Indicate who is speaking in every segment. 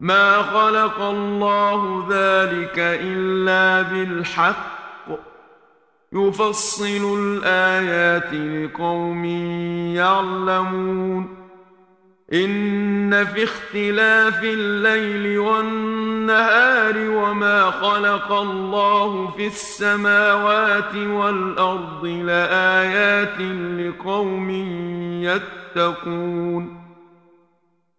Speaker 1: ما خلق الله ذلك الا بالحق يفصل الايات لقوم يعلمون إن في اختلاف الليل والنهار وما خلق الله في السماوات والأرض لآيات لقوم يتقون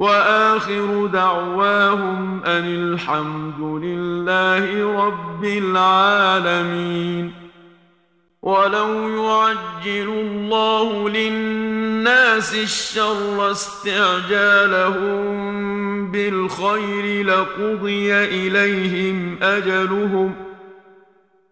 Speaker 1: وآخر دعواهم أن الحمد لله رب العالمين. ولو يعجل الله للناس الشر استعجالهم بالخير لقضي إليهم أجلهم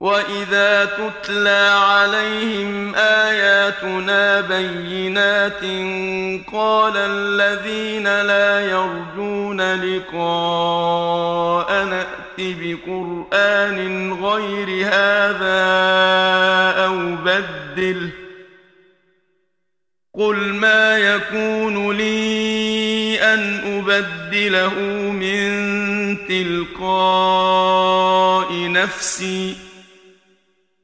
Speaker 1: واذا تتلى عليهم اياتنا بينات قال الذين لا يرجون لقاء نات بقران غير هذا أو بدله قل ما يكون لي ان ابدله من تلقاء نفسي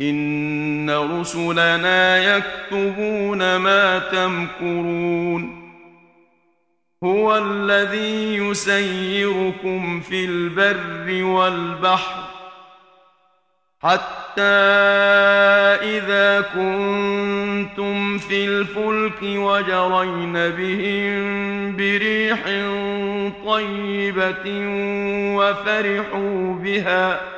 Speaker 1: ان رسلنا يكتبون ما تمكرون هو الذي يسيركم في البر والبحر حتى إذا كنتم في الفلك وجرين بهم بريح طيبة وفرحوا بها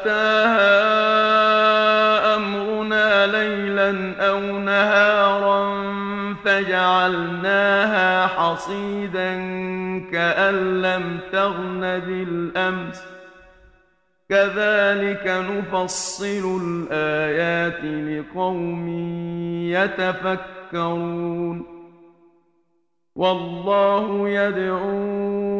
Speaker 1: أتاها أمرنا ليلا أو نهارا فجعلناها حصيدا كأن لم تغن بالأمس. كذلك نفصل الآيات لقوم يتفكرون. والله يدعو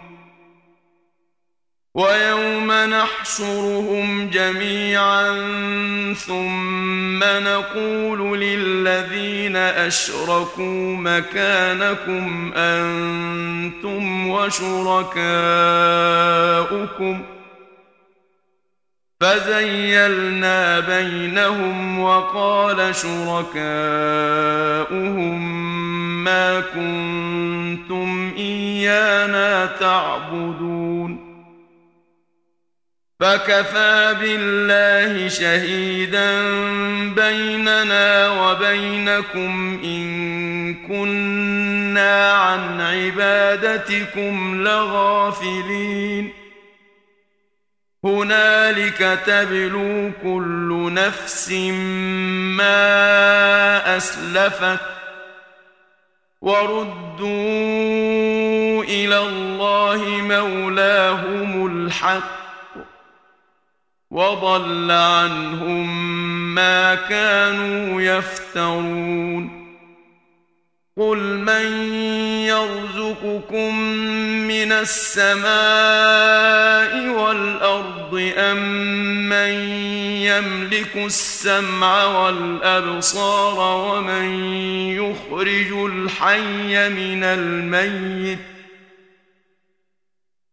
Speaker 1: ويوم نحشرهم جميعا ثم نقول للذين أشركوا مكانكم أنتم وشركاؤكم ۖ فزيلنا بينهم وقال شركاؤهم ما كنتم إيانا تعبدون فكفى بالله شهيدا بيننا وبينكم إن كنا عن عبادتكم لغافلين. هنالك تبلو كل نفس ما أسلفت وردوا إلى الله مولاهم الحق وضل عنهم ما كانوا يفترون. قل من يرزقكم من السماء والأرض أم من يملك السمع والأبصار ومن يخرج الحي من الميت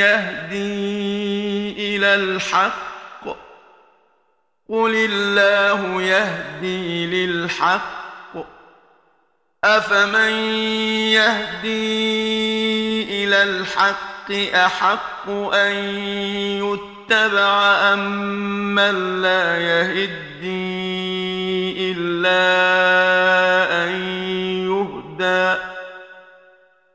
Speaker 1: يهدي إلى الحق. قل الله يهدي للحق. أفمن يهدي إلى الحق أحق أن يتبع أم من لا يهدي إلا أن يهدى؟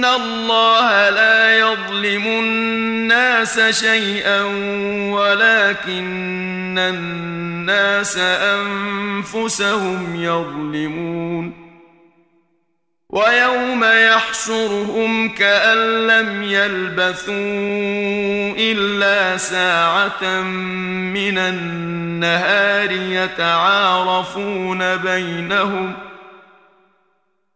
Speaker 1: ان الله لا يظلم الناس شيئا ولكن الناس انفسهم يظلمون ويوم يحشرهم كأن لم يلبثوا إلا ساعة من النهار يتعارفون بينهم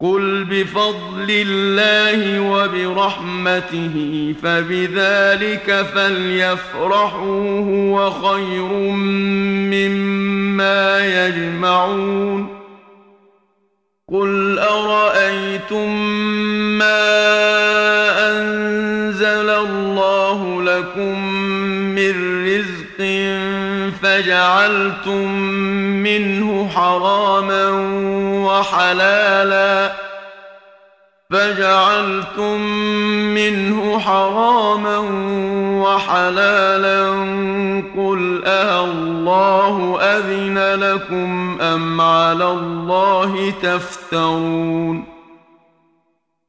Speaker 1: قل بفضل الله وبرحمته فبذلك فليفرحوا هو خير مما يجمعون قل ارايتم ما انزل الله لكم من رزق فجعلتم منه حراما وحلالا فجعلتم منه حراما وحلالا قل أه الله أذن لكم أم على الله تفترون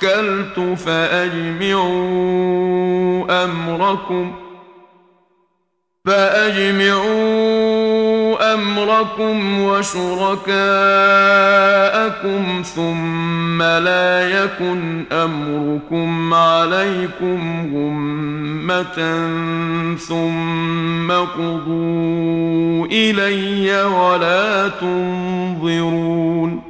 Speaker 1: توكلت فأجمعوا أمركم. فأجمعوا أمركم وشركاءكم ثم لا يكن أمركم عليكم غمة ثم قضوا إلي ولا تنظرون.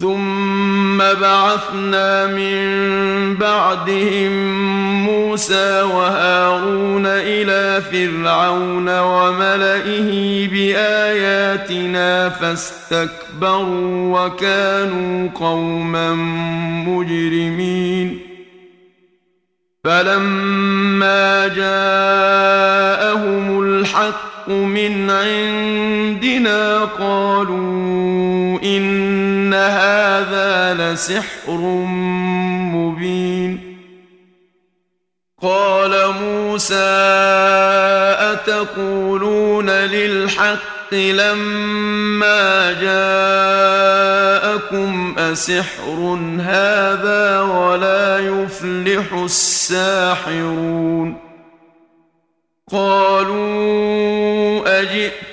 Speaker 1: ثم بعثنا من بعدهم موسى وهارون إلى فرعون وملئه بآياتنا فاستكبروا وكانوا قوما مجرمين. فلما جاءهم الحق من عندنا قالوا إن هذا لسحر مبين قال موسى اتقولون للحق لما جاءكم اسحر هذا ولا يفلح الساحرون قالوا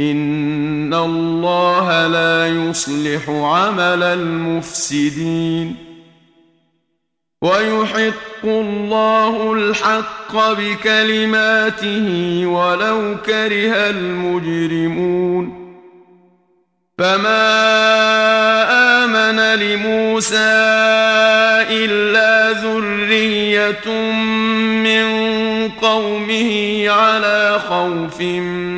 Speaker 1: إن الله لا يصلح عمل المفسدين ويحق الله الحق بكلماته ولو كره المجرمون فما آمن لموسى إلا ذرية من قومه على خوف من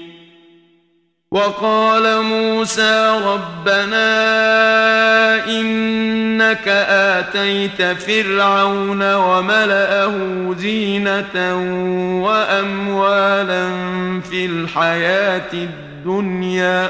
Speaker 1: وقال موسى ربنا إنك آتيت فرعون وملأه زينة وأموالا في الحياة الدنيا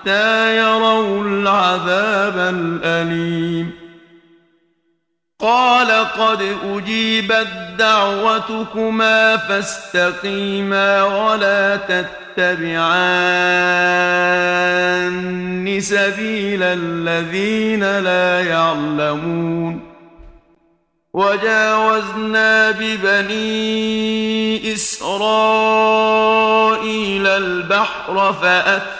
Speaker 1: حتى يروا العذاب الأليم. قال قد أجيبت دعوتكما فاستقيما ولا تتبعان سبيل الذين لا يعلمون. وجاوزنا ببني إسرائيل البحر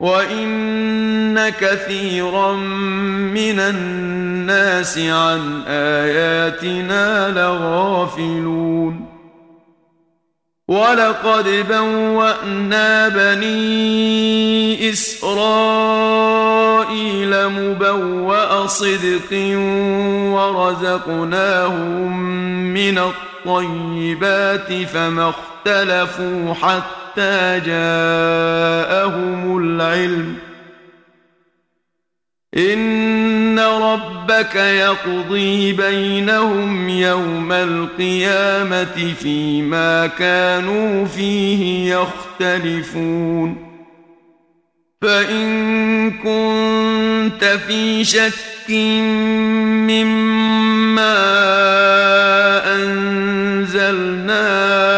Speaker 1: وإن كثيرا من الناس عن آياتنا لغافلون ولقد بوأنا بني إسرائيل مبوأ صدق ورزقناهم من الطيبات فما اختلفوا حتى جاءهم العلم. إن ربك يقضي بينهم يوم القيامة فيما كانوا فيه يختلفون. فإن كنت في شك مما أنزلنا إليك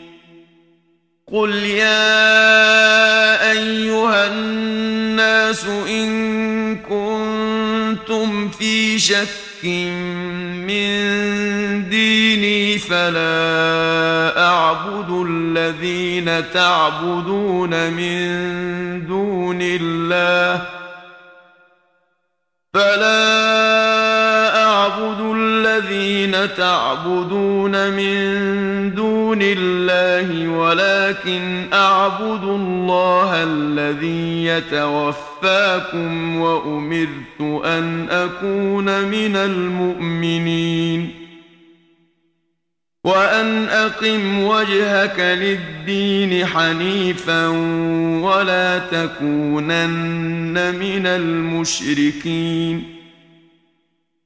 Speaker 1: قل يا ايها الناس ان كنتم في شك من ديني فلا اعبد الذين تعبدون من دون الله فلا الذين تعبدون من دون الله ولكن أعبد الله الذي يتوفاكم وأمرت أن أكون من المؤمنين وأن أقم وجهك للدين حنيفا ولا تكونن من المشركين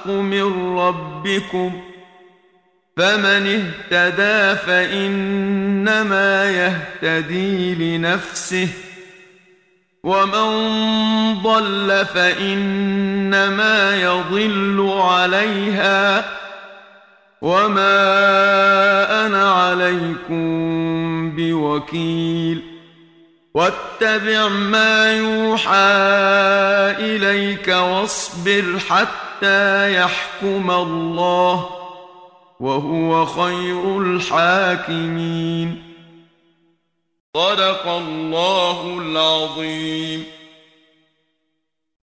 Speaker 1: الحق من ربكم فمن اهتدى فإنما يهتدي لنفسه ومن ضل فإنما يضل عليها وما أنا عليكم بوكيل واتبع ما يوحى إليك واصبر حتى يحكم الله وهو خير الحاكمين. صدق الله العظيم.